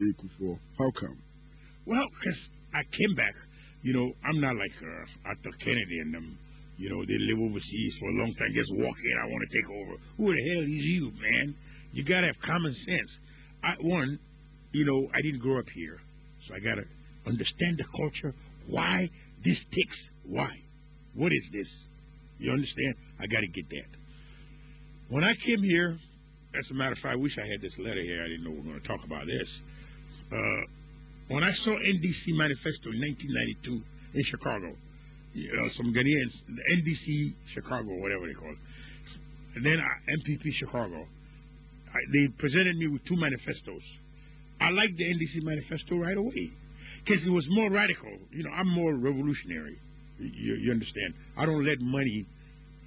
Ekufuor. How come? Well, because I came back. You know, I'm not like uh, Arthur Kennedy and them. You know, they live overseas for a long time, just walk in, I want to take over. Who the hell is you, man? You got to have common sense. I, one, you know, I didn't grow up here, so I got to understand the culture. Why this ticks? Why? What is this? You understand? I got to get that. When I came here, as a matter of fact, I wish I had this letter here. I didn't know we were going to talk about this. Uh, when I saw NDC manifesto in 1992 in Chicago, you know, some Ghanaians, the NDC Chicago, whatever they call it, and then uh, NPP Chicago, I, they presented me with two manifestos. I liked the NDC manifesto right away because it was more radical. You know, I'm more revolutionary. You, you understand? I don't let money,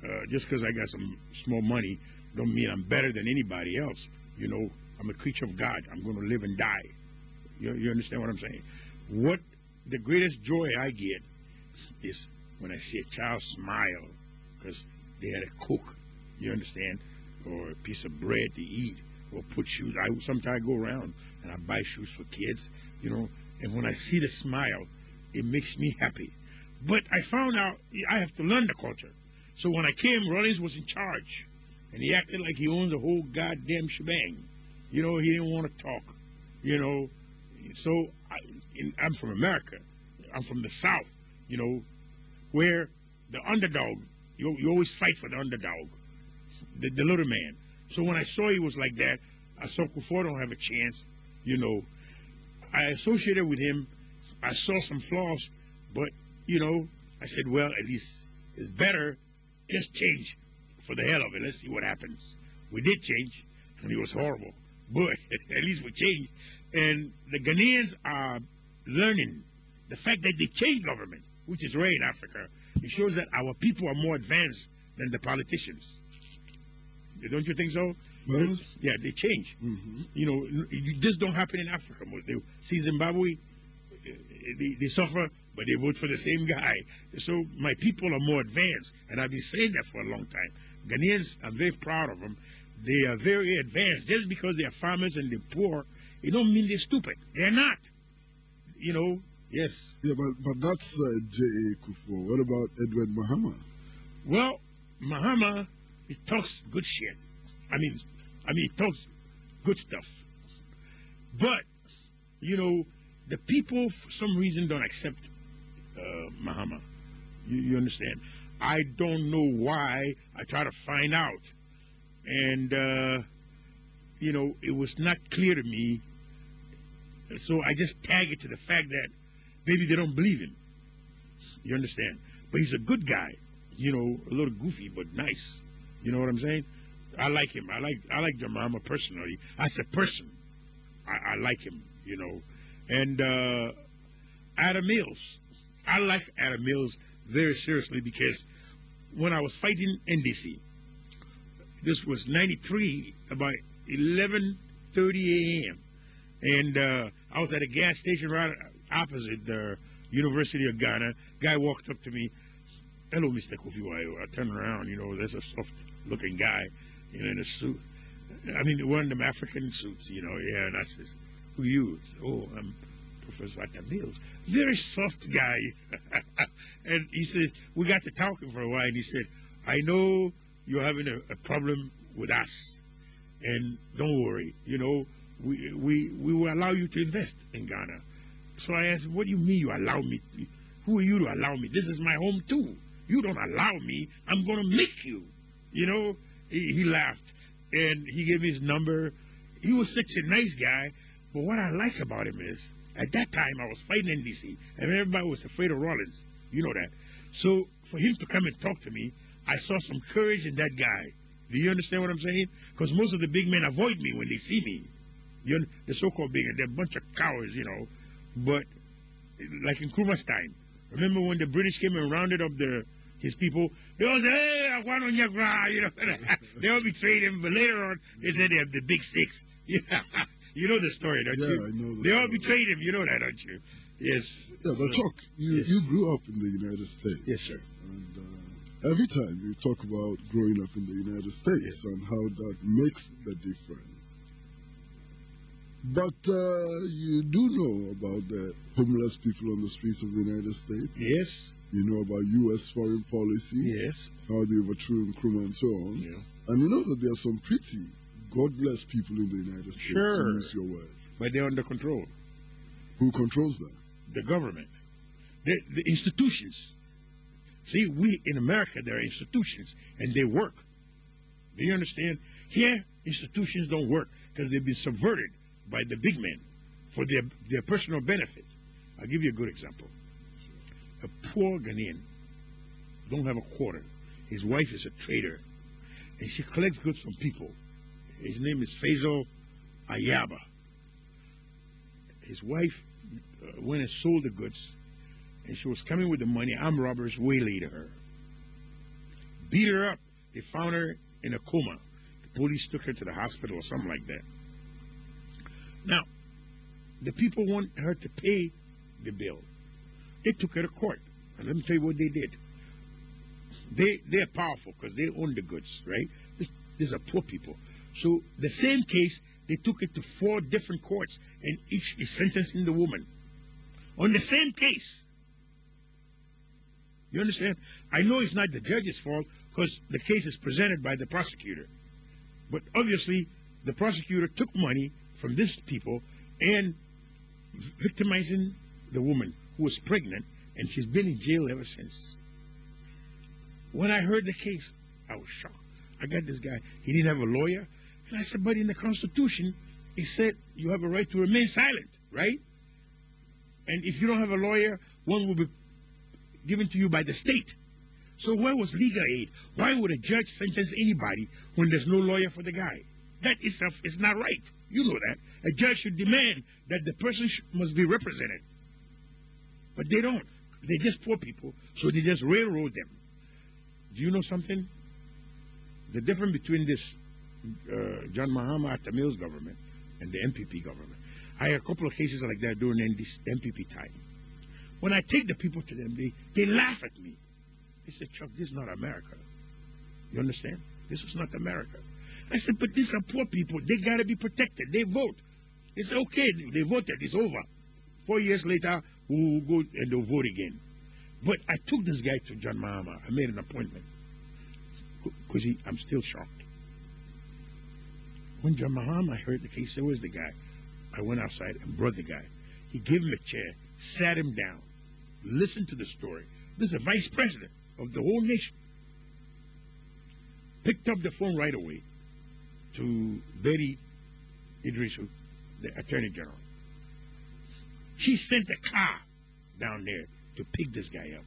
uh, just because I got some small money, don't mean I'm better than anybody else. You know, I'm a creature of God. I'm going to live and die. You, you understand what I'm saying? What the greatest joy I get is when I see a child smile because they had a cook. You understand? Or a piece of bread to eat, or put shoes. I sometimes go around and I buy shoes for kids. You know, and when I see the smile, it makes me happy. But I found out I have to learn the culture. So when I came, Rawlings was in charge, and he acted like he owned the whole goddamn shebang. You know, he didn't want to talk. You know, so I, am from America. I'm from the South. You know, where the underdog, you, you always fight for the underdog, the, the little man. So when I saw he was like that, I saw Kufuor don't have a chance. You know, I associated with him. I saw some flaws, but you know, I said, well, at least it's better. Just change for the hell of it. Let's see what happens. We did change, and it was horrible, but at least we changed. And the Ghanaians are learning the fact that they changed government, which is rare in Africa. It shows that our people are more advanced than the politicians. Don't you think so? Well, yeah, they change. Mm-hmm. You know, this don't happen in Africa. They see Zimbabwe, they, they suffer, but they vote for the same guy. So my people are more advanced, and I've been saying that for a long time. Ghanaians, I'm very proud of them. They are very advanced. Just because they are farmers and they're poor, it don't mean they're stupid. They're not. You know, yes. Yeah, but, but that's uh, J.A. Kufuor. What about Edward Mahama? Well, Mahama, he talks good shit. I mean, I mean, he talks good stuff. But, you know, the people, for some reason, don't accept uh, Mahama. You, you understand? I don't know why. I try to find out. And, uh, you know, it was not clear to me. So I just tag it to the fact that maybe they don't believe him. You understand? But he's a good guy. You know, a little goofy, but nice. You know what I'm saying? I like him. I like I like Jemima personally. As a person, I, I like him. You know, and uh, Atta Mills. I like Atta Mills very seriously because when I was fighting NDC, this was '93, about 11:30 a.m., and uh, I was at a gas station right opposite the University of Ghana. Guy walked up to me. Hello, Mr. Kofi Wayo. I turned around. You know, there's a soft-looking guy you know, in a suit. I mean, one of them African suits, you know. Yeah, and I says, "Who you?" Said, "Oh, I'm Professor Atta Mills." Very soft guy, and he says, "We got to talking for a while." And he said, "I know you're having a, a problem with us, and don't worry. You know, we we we will allow you to invest in Ghana." So I asked him, "What do you mean you allow me? Who are you to allow me? This is my home too. You don't allow me. I'm going to make you." You know, he, he laughed and he gave me his number. He was such a nice guy. But what I like about him is, at that time, I was fighting NDC, and everybody was afraid of Rawlings. You know that. So for him to come and talk to me, I saw some courage in that guy. Do you understand what I'm saying? Because most of the big men avoid me when they see me. You the so-called big, they're a bunch of cowards, you know. But like in Nkrumah's time, remember when the British came and rounded up the his people? They all say, hey, I want on your ground, you know. they all betrayed him, but later on, they said they have the big six. you know the story, don't yeah, you? I know the They all betrayed him, you know that, don't you? Yes. Yeah, but So- talk. You yes. you grew up in the United States. Yes, sir. And uh, every time you talk about growing up in the United States and how that makes the difference. But uh, you do know about the homeless people on the streets of the United States. Yes. You know about U.S. foreign policy, Yes. how they overthrew Nkrumah and so on. Yeah. And you know that there are some pretty godless people in the United States, Sure. to use your words. But they're under control. Who controls them? The government. The, the institutions. See, we in America, there are institutions and they work. Do you understand? Here, institutions don't work because they've been subverted by the big men for their, their personal benefit. I'll give you a good example. A poor Ghanaian don't have a quarter. His wife is a trader, and she collects goods from people. His name is Faisal Ayaba. His wife uh, went and sold the goods, and she was coming with the money. Armed robbers waylaid her, beat her up. They found her in a coma. The police took her to the hospital or something like that. Now, the people want her to pay the bill. They took her to court. And let me tell you what they did. They they're powerful because they own the goods, right? These are poor people. So the same case, they took it to four different courts, and each is sentencing the woman on the same case. You understand? I know it's not the judge's fault because the case is presented by the prosecutor. But obviously, the prosecutor took money from these people and victimizing the woman who was pregnant, and she's been in jail ever since. When I heard the case, I was shocked. I got this guy. He didn't have a lawyer. And I said, but in the Constitution, it said you have a right to remain silent, right? And if you don't have a lawyer, one will be given to you by the state. So where was legal aid? Why would a judge sentence anybody when there's no lawyer for the guy? That itself is not right. You know that. A judge should demand that the person must be represented. But they don't. They're just poor people, so they just railroad them. Do you know something? The difference between this uh, John Mahama Atta Mills government and the NPP government. I had a couple of cases like that during NDC NPP time. When I take the people to them, they, they laugh at me. They say, Chuck, this is not America. You understand? This is not America. I said, but these are poor people. They got to be protected. They vote. It's okay. They voted. It's over. Four years later, we will go and they'll vote again. But I took this guy to John Mahama. I made an appointment because I'm still shocked. When John Mahama heard the case, there was the guy. I went outside and brought the guy. He gave him a chair, sat him down, listened to the story. This is a vice president of the whole nation. Picked up the phone right away to Betty Iddrisu, the Attorney General. She sent a car down there to pick this guy up.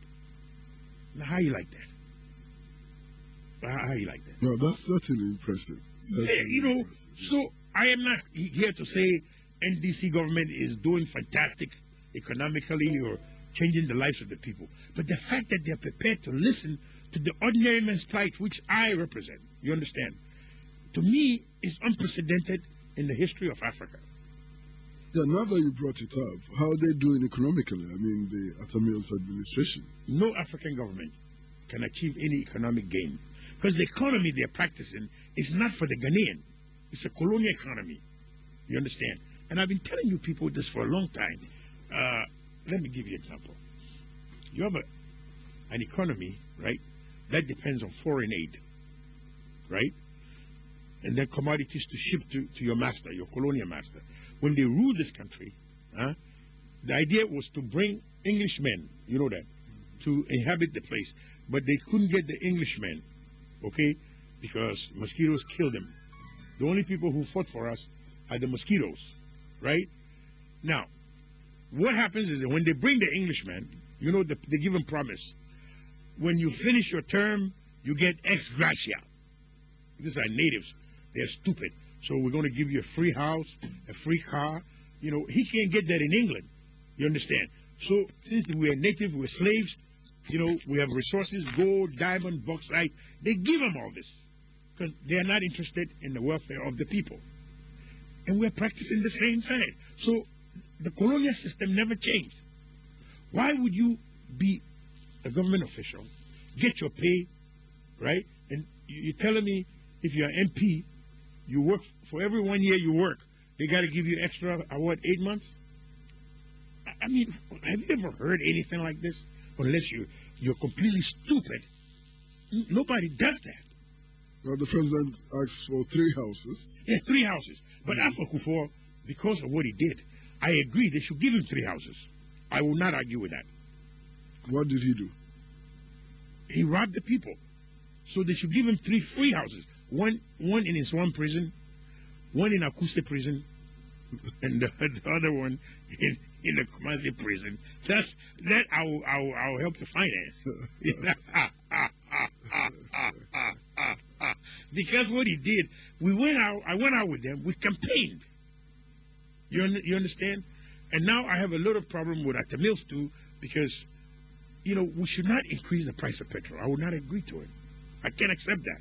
Now, how you like that? How, how you like that? No, that's certainly impressive. Yeah, you know, impressive. so I am not here to say NDC government is doing fantastic economically or changing the lives of the people. But the fact that they're prepared to listen to the ordinary man's plight, which I represent, you understand, to me is unprecedented in the history of Africa. Yeah, now that you brought it up, how are they doing economically? I mean, the Atta Mills administration. No African government can achieve any economic gain because the economy they're practicing is not for the Ghanaian. It's a colonial economy. You understand? And I've been telling you people this for a long time. Uh, let me give you an example. You have a, an economy, right, that depends on foreign aid, right? And then commodities to ship to, to your master, your colonial master. When they ruled this country, the idea was to bring Englishmen, you know that, to inhabit the place. But they couldn't get the Englishmen, okay, because mosquitoes killed them. The only people who fought for us are the mosquitoes, right? Now, what happens is that when they bring the Englishmen, you know, the, they give them promise. When you finish your term, you get ex gratia. These are natives. They're stupid. So we're going to give you a free house, a free car. You know, he can't get that in England. You understand? So since we're native, we're slaves, you know, we have resources, gold, diamond, bauxite. They give them all this because they are not interested in the welfare of the people. And we're practicing the same thing. So the colonial system never changed. Why would you be a government official, get your pay, right? And you- you're telling me if you're an MP, you work for every one year you work, they got to give you extra, uh, what, eight months? I- mean, have you ever heard anything like this? Unless you, you're completely stupid. Nobody does that. Well, the president asked for three houses. Yeah, three houses. But Alpha Kufuor, because of what he did, I agree they should give him three houses. I will not argue with that. What did he do? He robbed the people. So they should give him three free houses. One one in his one prison, one in Akuse prison, and the, the other one in, in the Kumasi prison. That's that I will, I will, I will help to finance. because what he did, we went out, I went out with them, we campaigned. You, you understand? And now I have a lot of problem with Atta Mills too, because, you know, we should not increase the price of petrol. I would not agree to it. I can't accept that.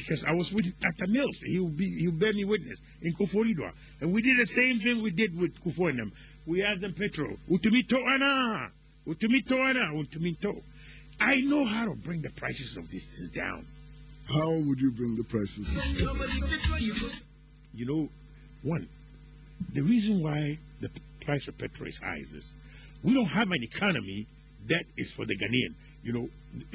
Because I was with Atta Mills. He will be he'll bear me witness in Koforidua. And we did the same thing we did with Kufo and them. We asked them petrol. Utumito ana. Utumito ana. Utumito. I know how to bring the prices of these things down. How would you bring the prices? You know, one, the reason why the price of petrol is high is this. We don't have an economy that is for the Ghanaian. You know,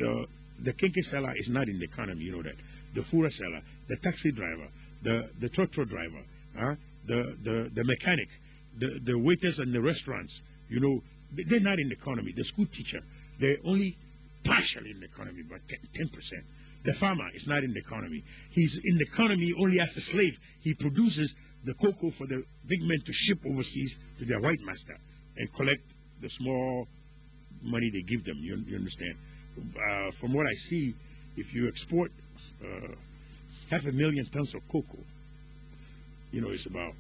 uh, the kenkey seller is not in the economy, you know that. The fura seller, the taxi driver, the, the trotro driver, huh? the, the, the mechanic, the, the waiters and the restaurants, you know, they- they're not in the economy. The school teacher, they're only partially in the economy, but 10 percent. The farmer is not in the economy. He's in the economy only as a slave. He produces the cocoa for the big men to ship overseas to their white master and collect the small money they give them. You, you understand? Uh, from what I see, if you export uh, half a million tons of cocoa, you know, it's about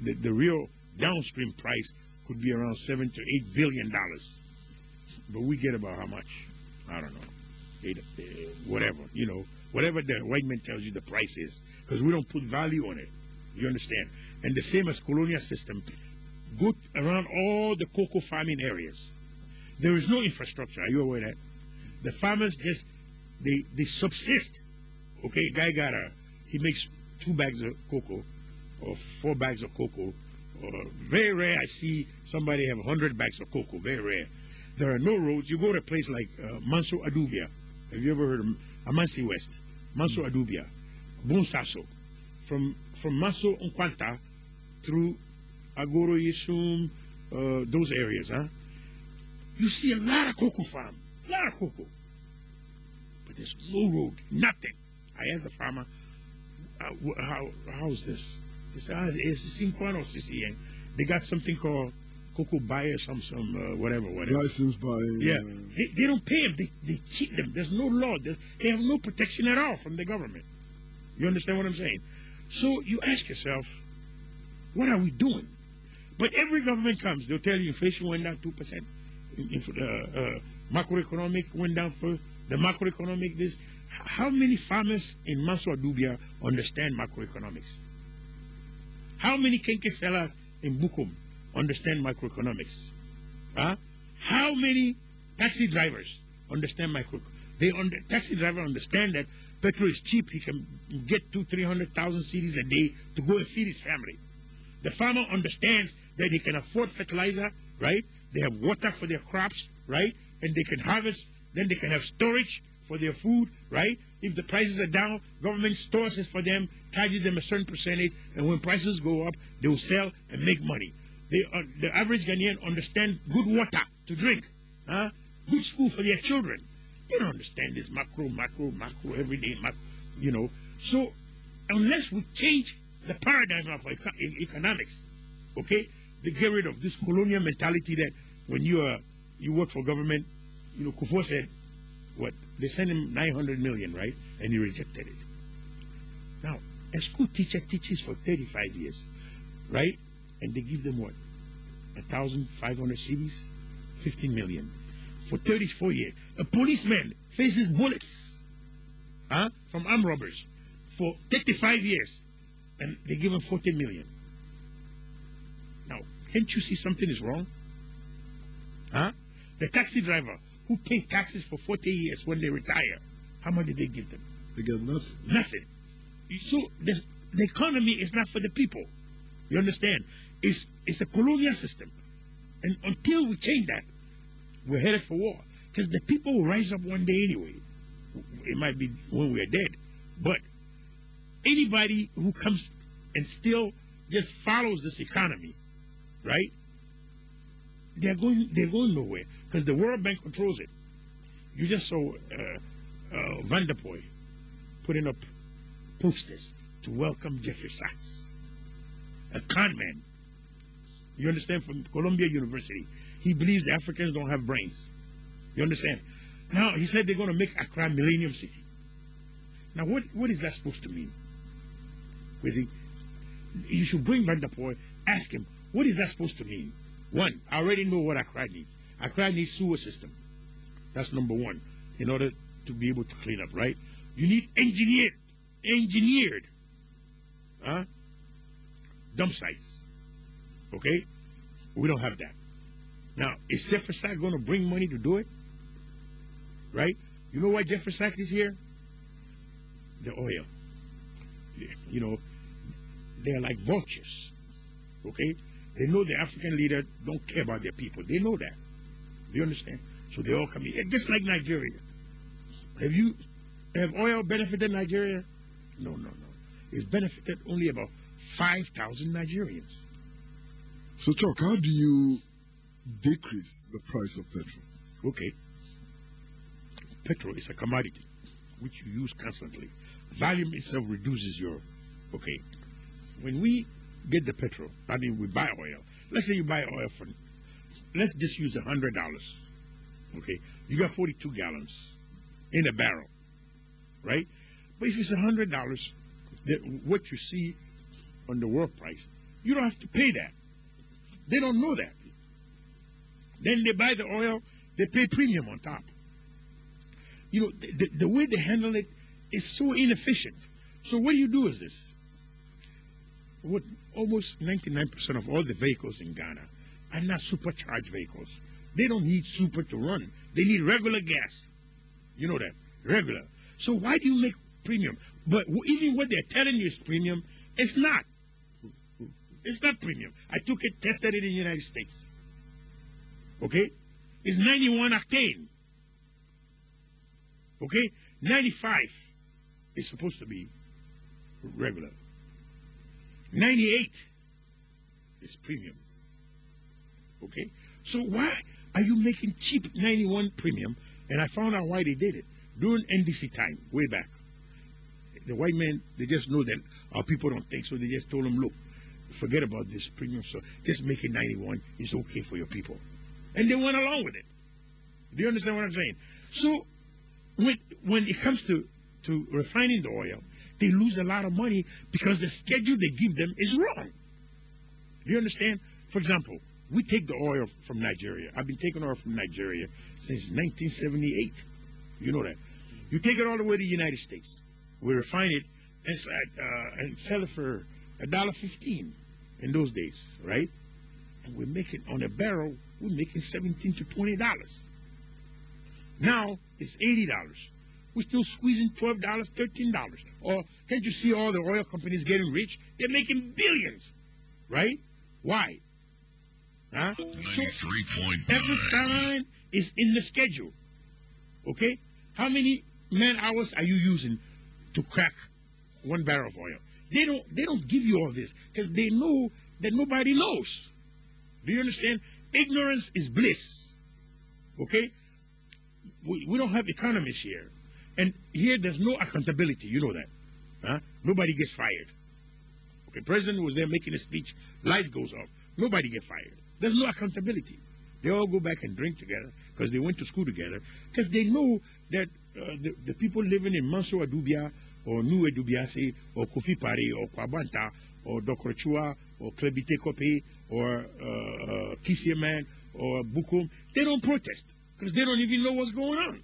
the, the real downstream price could be around seven to eight billion dollars. But we get about how much? I don't know. Eight, uh, whatever, you know, whatever the white man tells you the price is, because we don't put value on it. You understand? And the same as colonial system, good around all the cocoa farming areas. There is no infrastructure. Are you aware that? The farmers just they they subsist. Okay, guy got a he makes two bags of cocoa or four bags of cocoa. Or very rare I see somebody have hundred bags of cocoa. Very rare. There are no roads. You go to a place like uh, Manso Adubia. Have you ever heard of Amansi West? Manso Adubia, Bonsaso. From from Manso Nkwanta through Agoro Yisum, uh, those areas, huh? You see a lot of cocoa farm, a lot of cocoa. But there's no road, nothing. I asked the farmer, uh, how, how's this? He said, ah, it's CCN. They got something called cocoa buyer, some, some, uh, whatever, whatever. License by. Yeah, uh, they, they don't pay them. They, they cheat them. There's no law. There's, they have no protection at all from the government. You understand what I'm saying? So you ask yourself, what are we doing? But every government comes, they'll tell you inflation went down 2%. In- inf- uh, uh, macroeconomic went down for the macroeconomic this. How many farmers in Manso Adubia understand macroeconomics? How many kenkey sellers in Bukum understand microeconomics? Huh? How many taxi drivers understand micro? They under, taxi driver understand that petrol is cheap. He can get two, three hundred thousand cedis a day to go and feed his family. The farmer understands that he can afford fertilizer, right? They have water for their crops, right? And they can harvest. Then they can have storage for their food, right? If the prices are down, government stores it for them, charges them a certain percentage, and when prices go up, they will sell and make money. They, the average Ghanaian understand good water to drink, huh? good school for their children. They don't understand this macro, macro, macro, everyday macro, you know. So unless we change the paradigm of eco- economics, okay, they get rid of this colonial mentality that when you are you work for government, you know, Kufo said, what they sent him nine hundred million, right, and he rejected it. Now, a school teacher teaches for thirty-five years, right, and they give them what, a thousand five hundred cedis, fifteen million, for thirty-four years. A policeman faces bullets, huh, from armed robbers, for thirty-five years, and they give him forty million. Now, can't you see something is wrong? Huh? The taxi driver who paid taxes for 40 years when they retire, how much did they give them? They get nothing. Nothing. So this, the economy is not for the people. You understand? It's, it's a colonial system. And until we change that, we're headed for war. Because the people will rise up one day anyway. It might be when we're dead. But anybody who comes and still just follows this economy, right? They're going, they're going nowhere because the World Bank controls it. You just saw uh, uh, Vanderpuije putting up posters to welcome Jeffrey Sachs, a con man. You understand? From Columbia University. He believes the Africans don't have brains. You understand? Now, he said they're going to make Accra Millennium City. Now, what, what is that supposed to mean? You see, you should bring Vanderpuije, ask him, what is that supposed to mean? One, I already know what Accra needs. Accra needs sewer system. That's number one, in order to be able to clean up, right? You need engineered, engineered, huh? Dump sites. Okay? We don't have that. Now, is Jeffrey Sachs going to bring money to do it? Right? You know why Jeffrey Sachs is here? The oil. You know, they're like vultures. Okay? They know the African leader don't care about their people. They know that. Do you understand? So they all come in. Just like Nigeria. Have you have oil benefited Nigeria? No, no, no. It's benefited only about five thousand Nigerians. So Chuck, how do you decrease the price of petrol? Okay. Petrol is a commodity which you use constantly. Volume itself reduces your okay. When we get the petrol, I mean we buy oil. Let's say you buy oil for let's just use a hundred dollars. Okay. You got forty two gallons in a barrel. Right? But if it's a hundred dollars, what you see on the world price, you don't have to pay that. They don't know that. Then they buy the oil, they pay premium on top. You know, the, the way they handle it is so inefficient. So what do you do is this? What almost 99% of all the vehicles in Ghana are not supercharged vehicles. They don't need super to run. They need regular gas. You know that. Regular. So why do you make premium? But even what they're telling you is premium, it's not. It's not premium. I took it, tested it in the United States. Okay? It's 91 octane. Okay? 95 is supposed to be regular. 98 is premium. Okay? So why are you making cheap 91 premium? And I found out why they did it. During NDC time, way back. The white men, they just know that our people don't think, so they just told them, look, forget about this premium, so just make it 91. It's okay for your people. And they went along with it. Do you understand what I'm saying? So when when it comes to, to refining the oil, they lose a lot of money because the schedule they give them is wrong. Do you understand? For example, we take the oil from Nigeria. I've been taking oil from Nigeria since 1978. You know that. You take it all the way to the United States. We refine it and, uh, and sell it for a dollar fifteen in those days, right? And we make it on a barrel. We're making seventeen to twenty dollars. Now it's eighty dollars. We're still squeezing twelve dollars, thirteen dollars. Or can't you see all the oil companies getting rich? They're making billions, right? Why? Huh? So every time is in the schedule. Okay? How many man hours are you using to crack one barrel of oil? They don't they don't give you all this because they know that nobody knows. Do you understand? Ignorance is bliss. Okay? We, we don't have economists here. And here there's no accountability. You know that. Huh? Nobody gets fired. Okay, president was there making a speech, light goes off. Nobody get fired. There's no accountability. They all go back and drink together because they went to school together because they know that uh, the, the people living in Manso Adubia or New Edubiase or Kofi or Kwabanta or Dokrochua or Klebite Kope or uh, uh, Man or Bukum, they don't protest because they don't even know what's going on.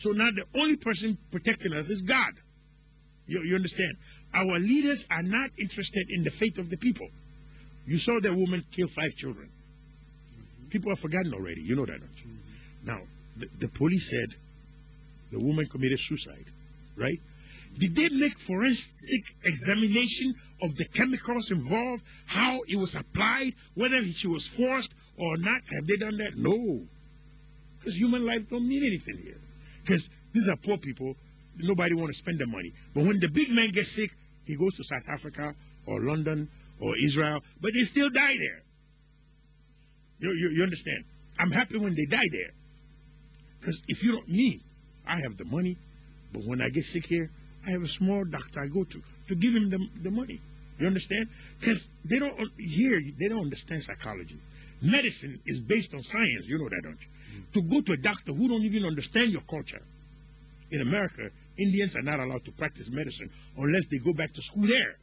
So now the only person protecting us is God. You, you understand? Our leaders are not interested in the fate of the people. You saw that woman kill five children. People have forgotten already. You know that, don't you? Now, the, the police said the woman committed suicide, right? Did they make forensic examination of the chemicals involved, how it was applied, whether she was forced or not? Have they done that? No. Because human life don't mean anything here. Because these are poor people. Nobody want to spend the money. But when the big man gets sick, he goes to South Africa or London or Israel, but they still die there. You, you, you understand? I'm happy when they die there. Because if you don't, me, I have the money, but when I get sick here, I have a small doctor I go to to give him the, the money. You understand? Because they don't here they don't understand psychology. Medicine is based on science. You know that, don't you? To go to a doctor who don't even understand your culture. In America, Indians are not allowed to practice medicine unless they go back to school there.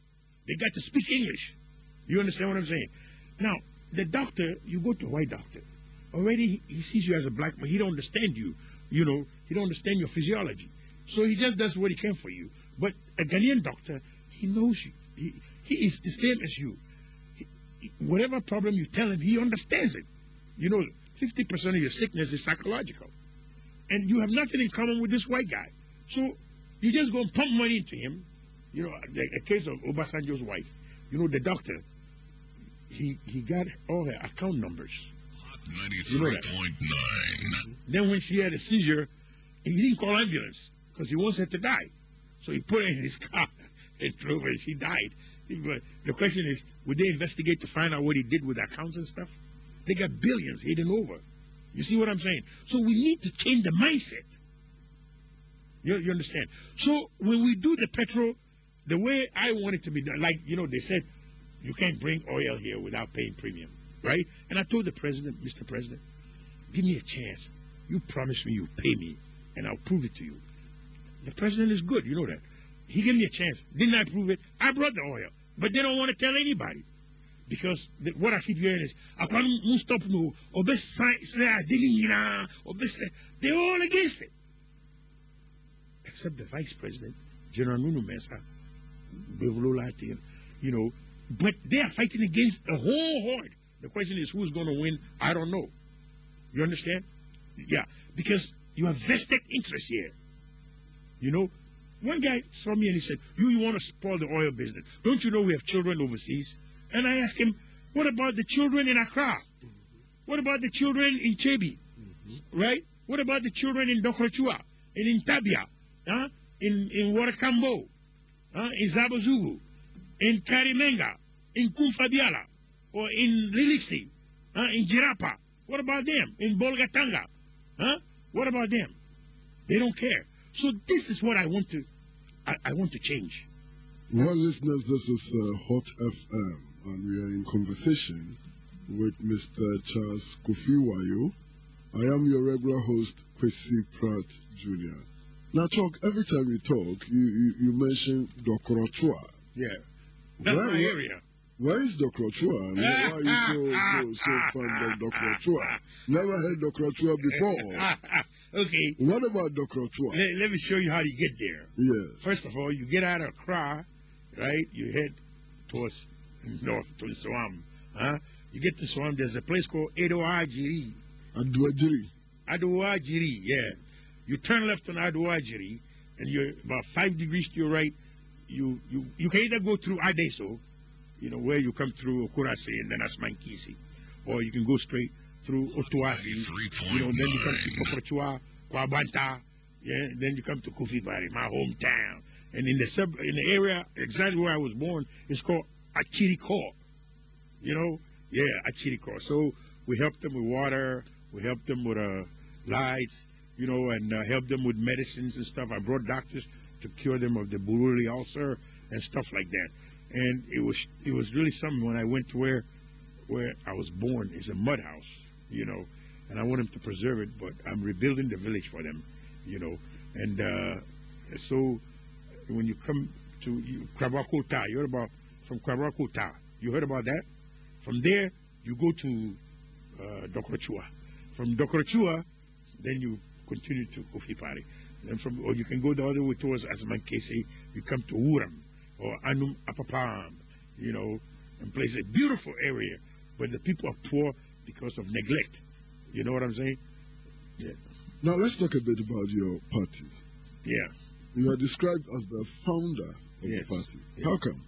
They got to speak English. You understand what I'm saying? Now, the doctor, you go to a white doctor. Already he sees you as a black man. He don't understand you. You know, he don't understand your physiology. So he just does what he can for you. But a Ghanaian doctor, he knows you. He, he is the same as you. He, whatever problem you tell him, he understands it. You know, 50% of your sickness is psychological. And you have nothing in common with this white guy. So you just go and pump money into him. You know, a case of Obasanjo's wife. You know, the doctor, he, he got all her account numbers. 93.9. Then when she had a seizure, he didn't call ambulance because he wants her to die. So he put her in his car and drove her. She died. But the question is, would they investigate to find out what he did with the accounts and stuff? They got billions hidden over. You see what I'm saying? So we need to change the mindset. You, you understand? So when we do the petrol, the way I want it to be done, like, you know, they said you can't bring oil here without paying premium, right? And I told the president, Mr. President, give me a chance. You promise me you'll pay me, and I'll prove it to you. The president is good, you know that. He gave me a chance. Didn't I prove it? I brought the oil, but they don't want to tell anybody. Because the, what I keep hearing is, "Akwan stop oh. no, they're all against it. Except the vice president, General Nunoo-Mensah, you know, but they are fighting against a whole horde. The question is who's going to win? I don't know. You understand? Yeah, because you have vested interest here. You know, one guy saw me and he said, "You, you want to spoil the oil business? Don't you know we have children overseas?" And I asked him, "What about the children in Accra? What about the children in Chebi? Right? What about the children in Dokrochua, and in Tabia, in in Warakambo, in Zabazugu, in Karimenga, in Kumfabiala, or in Liliksi, huh? in Jirapa? What about them? In Bolgatanga, huh? What about them? They don't care. So this is what I want to, I, I want to change. Well, listeners, this is uh, Hot FM, and we are in conversation with Mr. Charles Kofi Wayo. I am your regular host, Kwesi Pratt Jr. Now, talk every time you talk, you you, you mention Dokorochua. Yeah, that's Where- my area. Where is Dokorochua? And why are you so so so fond of Dokorochua? Never heard Dokorochua before. okay, What about Dokorochua? let, let me show you how you get there. Yes. First of all, you get out of Accra, right? You head towards north to Nsawam. Huh? You get to Nsawam, there's a place called Edoajiri. Aduajiri. Adoajiri, yeah. You turn left on Adoajiri, and you're about five degrees to your right. You you you can either go through Adeso, you know, where you come through Okurase and then Asmankisi, or you can go straight through Otuasi. You know, then you come to Kokochua, Kwabanta, yeah, then you come to Kufibari, my hometown. And in the sub in the area exactly where I was born, it's called Achiriko. You know, yeah, Achiriko. So we helped them with water, we helped them with uh, lights, you know, and uh, helped them with medicines and stuff. I brought doctors to cure them of the Buruli ulcer and stuff like that. And it was it was really something when I went to where where I was born. It's a mud house, you know, and I want them to preserve it, but I'm rebuilding the village for them, you know. And uh, so when you come to you, Kwabakota, you're about from Kwabakota, you heard about that? From there, you go to uh, Dokrochua. From Dokrochua, then you continue to Kofi Pari. Then from, or you can go the other way towards Asmankese, you come to Uram or Anum Apapam, you know, and place a Beautiful area, but the people are poor because of neglect. You know what I'm saying? Yeah. Now let's talk a bit about your party. Yeah. You are described as the founder of Yes. the party. Yeah. How come?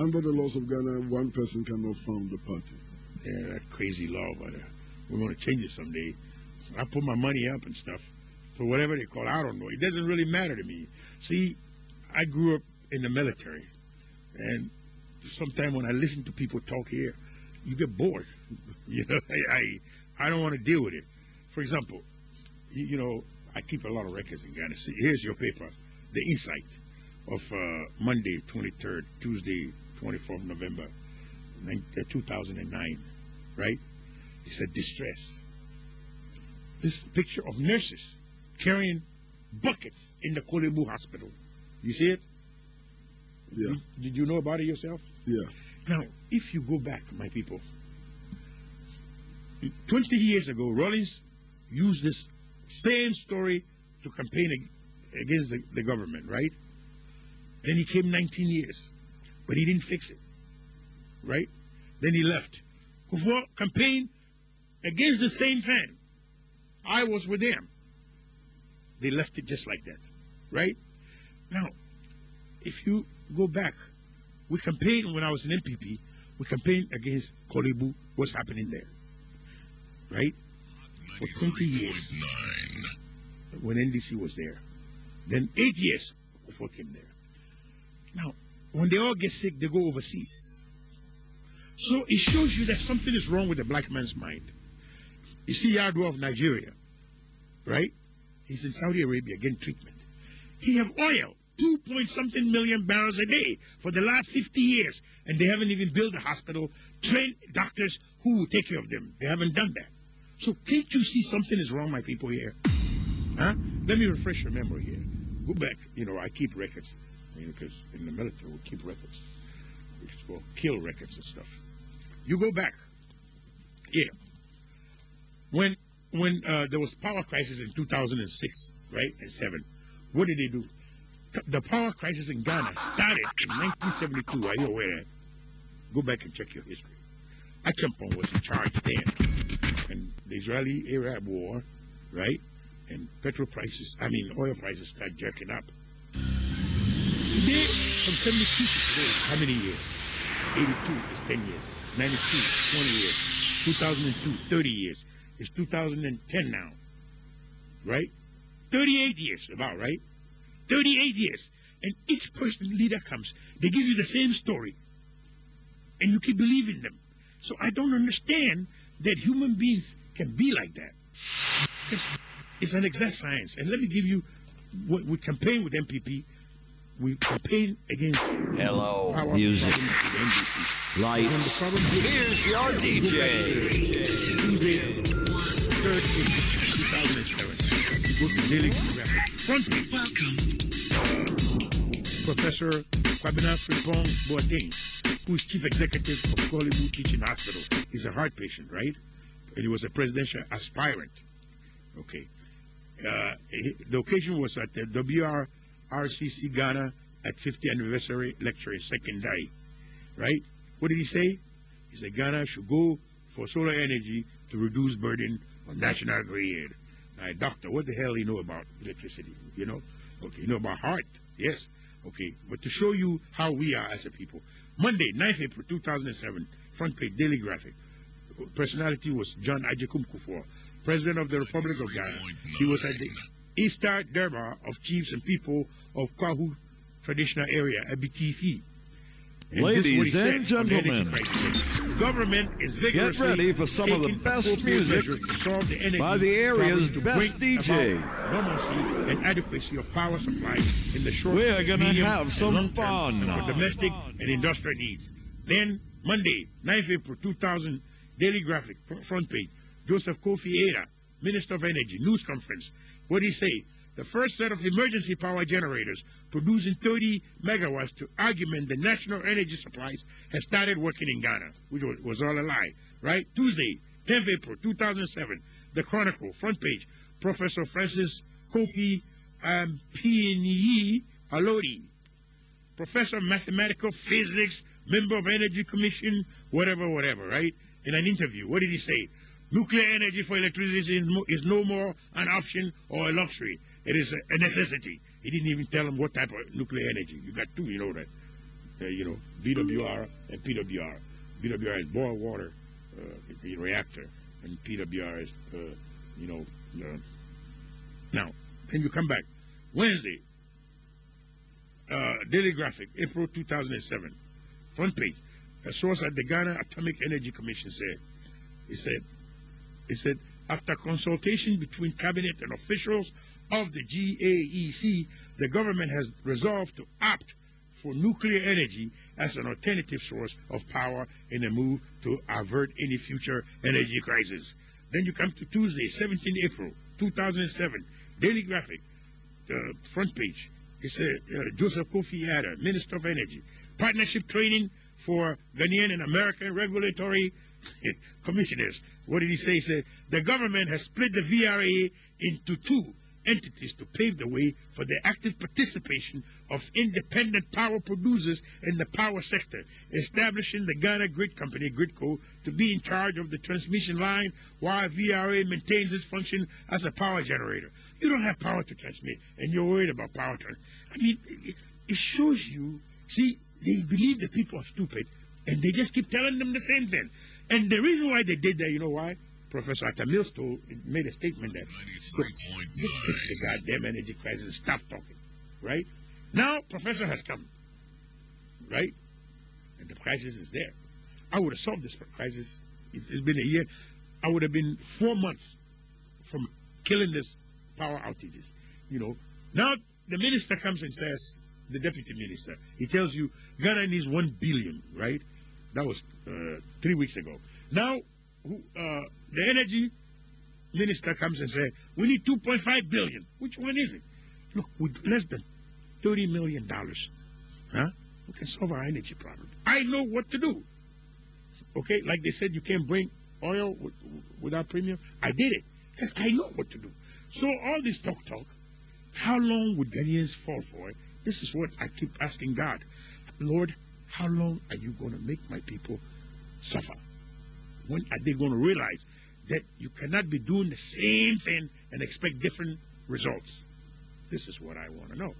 Under the laws of Ghana, one person cannot found the party. Yeah, that crazy law, but uh, we're going to change it someday. So I put my money up and stuff. So whatever they call, it, I don't know. It doesn't really matter to me. See, I grew up in the military, and sometimes when I listen to people talk here, you get bored. You know, I I, I don't want to deal with it. For example, you, you know, I keep a lot of records in Ghana. See, here's your paper, the Insight of uh, Monday, 23rd, Tuesday, 24th November, uh, 2009, right? It said distress. This picture of nurses carrying buckets in the Korle Bu hospital. You see it? Yeah, Did, did you know about it yourself? yeah. Now, if you go back, my people, 20 years ago, Rawlings used this same story to campaign against the, the government, right? Then he came 19 years, but he didn't fix it, right? Then he left. Kufuor campaigned against the same thing. I was with them. They left it just like that, right? Now, if you go back, we campaigned when I was in NPP. We campaigned against Korle Bu. What's happening there, right? For 20 years, when NDC was there. Then eight years before came there. Now, when they all get sick, they go overseas. So it shows you that something is wrong with the black man's mind. You see Yar'Adua of Nigeria, right? He's in Saudi Arabia getting treatment. He have oil, two point something million barrels a day for the last 50 years, and they haven't even built a hospital, trained doctors who will take care of them. They haven't done that. So can't you see something is wrong, my people here? Huh? Let me refresh your memory here. Go back. You know, I keep records, because in the military we keep records. It's called kill records and stuff. You go back. Yeah. When when uh, there was power crisis in 2006, right, and seven, what did they do? The power crisis in Ghana started in 1972. Are you aware of that? Go back and check your history. Acheampong was in charge then, and the Israeli-Arab war, right, and petrol prices, I mean oil prices, start jerking up. From 72 to today, how many years? 82 is 10 years. 92, 20 years. 2002, 30 years. It's 2010 now. Right? 38 years, about, right? 38 years. And each person leader comes, they give you the same story. And you keep believing them. So I don't understand that human beings can be like that. Because it's an exact science. And let me give you, we, we campaign with NPP. We campaign against Hello. power Music. problems with the the Lights. problem hit, Here's your DJ. Tuesday, 3rd April 2007. You go to Daily Graphic. Front page. Welcome. Professor Kwabena Frimpong Boateng, who is chief executive of Korle Bu Teaching Hospital. He's a heart patient, right? And he was a presidential aspirant. Okay. Uh, he- the occasion was at the WRRCC Ghana at 50th anniversary lecture in Secondary, right? What did he say? He said Ghana should go for solar energy to reduce burden on national grid. Now, doctor, what the hell you know about electricity? You know? Okay, you know about heart? Yes. Okay, but to show you how we are as a people, Monday, 9th April 2007, front page Daily Graphic. Personality was John Agyekum Kufuor, President of the Republic of Ghana. He was at the Easter Durbar of chiefs and people of Kwahu traditional area, Abetifi. And this is what he Ladies and said on the energy gentlemen, government is vigorously ready for some of the best music to the energy by the area's to best DJ. normalcy and adequacy of power supply in the short, We're gonna medium, have and some fun. for domestic and industrial needs. Then Monday, 9th April 2000, Daily Graphic fr- front page. Joseph Kofi Adda, Minister of Energy, news conference. What did he say? The first set of emergency power generators producing 30 megawatts to augment the national energy supplies has started working in Ghana, which was, was all a lie, right? Tuesday, 10th April 2007, The Chronicle, front page. Professor Francis Kofi um, Pieniyi Allotey, professor of mathematical physics, member of Energy Commission, whatever, whatever, right? In an interview, what did he say? Nuclear energy for electricity is, mo- is no more an option or a luxury. It is a, a necessity. He didn't even tell them what type of nuclear energy. You got two, you know that. Uh, you know, BWR and PWR. BWR is boil water uh, reactor, and PWR is, uh, you know. Uh, now, then you come back. Wednesday, uh, Daily Graphic, April 2007, front page. A source at the Ghana Atomic Energy Commission said, he said, he said, after consultation between cabinet and officials of the GAEC, the government has resolved to opt for nuclear energy as an alternative source of power in a move to avert any future energy crisis. Then you come to Tuesday, 17 April 2007, Daily Graphic, the front page. It said uh, Joseph Kofi Adda, Minister of Energy, partnership training for Ghanaian and American regulatory commissioners. What did he say? He said the government has split the VRA into two entities to pave the way for the active participation of independent power producers in the power sector, establishing the Ghana Grid Company, GRIDCO, to be in charge of the transmission line while VRA maintains its function as a power generator. You don't have power to transmit, and you're worried about power to. I mean, it shows you. See, they believe the people are stupid, and they just keep telling them the same thing. And the reason why they did that, you know why? Professor Atta Mills made a statement that the goddamn energy crisis stop talking, right? Now, Professor has come, right? And the crisis is there. I would have solved this crisis. It's, it's been a year. I would have been four months from killing this power outages. You know, now the minister comes and says, the deputy minister, he tells you Ghana needs one billion, right? That was uh, three weeks ago. Now, uh, the energy minister comes and says, we need 2.5 billion. Which one is it? Look, with less than 30 million dollars, huh? We can solve our energy problem. I know what to do. Okay, like they said, you can't bring oil without premium. I did it because I know what to do. So all this talk, talk, how long would Ghanaians fall for it? This is what I keep asking God. Lord, how long are you going to make my people suffer? When are they going to realize that you cannot be doing the same thing and expect different results? This is what I want to know.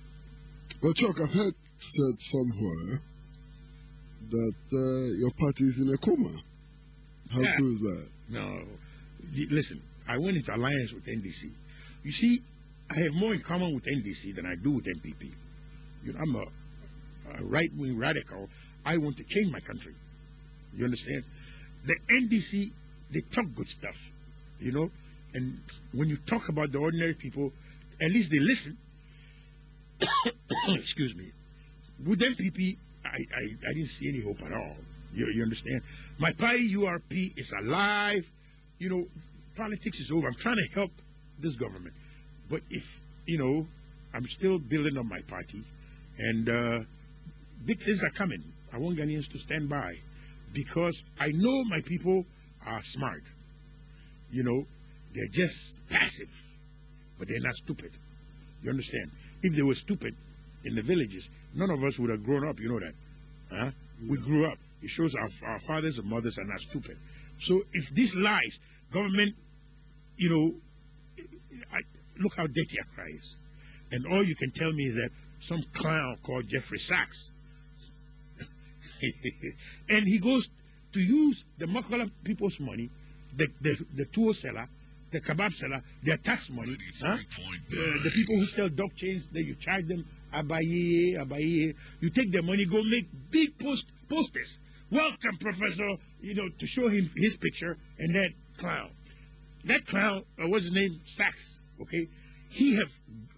Well, Chuck, I've heard said somewhere that uh, your party is in a coma. How Yeah. true is that? No. Listen, I went into alliance with NDC. You see, I have more in common with NDC than I do with NPP. You know, I'm a, a right wing radical. I want to change my country. You understand? The NDC, they talk good stuff, you know? And when you talk about the ordinary people, at least they listen. Excuse me. With NPP, I, I, I didn't see any hope at all. You, you understand? My party, URP, is alive. You know, politics is over. I'm trying to help this government. But if, you know, I'm still building up my party, and uh, big things are coming. I want Ghanaians to stand by because I know my people are smart. You know, they're just passive, but they're not stupid. You understand? If they were stupid in the villages, none of us would have grown up. You know that? Huh? We grew up. It shows our, our fathers and mothers are not stupid. So if these lies, government, you know, I, look how dirty Accra is. And all you can tell me is that some clown called Jeffrey Sachs, and he goes to use the Makola people's money, the, the, the tool seller, the kebab seller, their tax money, huh? Uh, the people who sell dog chains, then you charge them abaye, abaye. You take their money, go make big post posters. Welcome, Professor, you know, to show him his picture and that clown. That clown, uh, what's his name? Sachs, okay? He have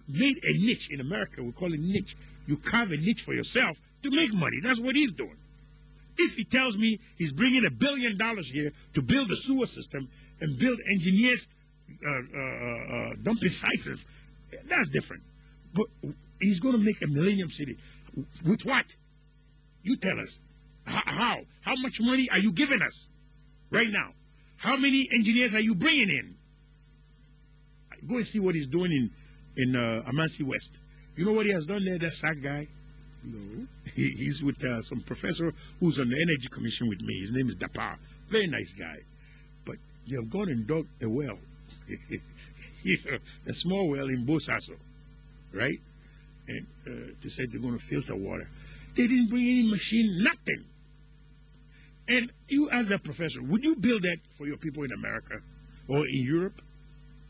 made a niche in America. We call it niche. You carve a niche for yourself to make money. That's what he's doing. If he tells me he's bringing a billion dollars here to build a sewer system and build engineers uh, uh, uh, dumping sites, that's different. But he's going to make a millennium city. With what? You tell us. H- how? How much money are you giving us right now? How many engineers are you bringing in? Go and see what he's doing in in uh, Amansie West. You know what he has done there? That sack guy. No. He, he's with uh, some professor who's on the energy commission with me. His name is Dapar. Very nice guy. But they have gone and dug a well, a small well in Bonsaaso, right? and uh, they said they're going to filter water. They didn't bring any machine, nothing. And you, as a professor, would you build that for your people in America or in Europe?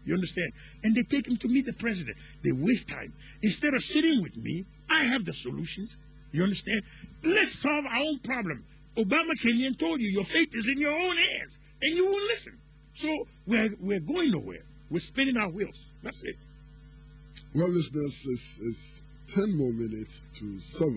You understand? And they take him to meet the president. They waste time. Instead of sitting with me, I have the solutions. You understand? Let's solve our own problem. Obama Kenyan told you your fate is in your own hands, and you won't listen. So we're, we're going nowhere. We're spinning our wheels. That's it. Well, listeners, it's, it's 10 more minutes to 7.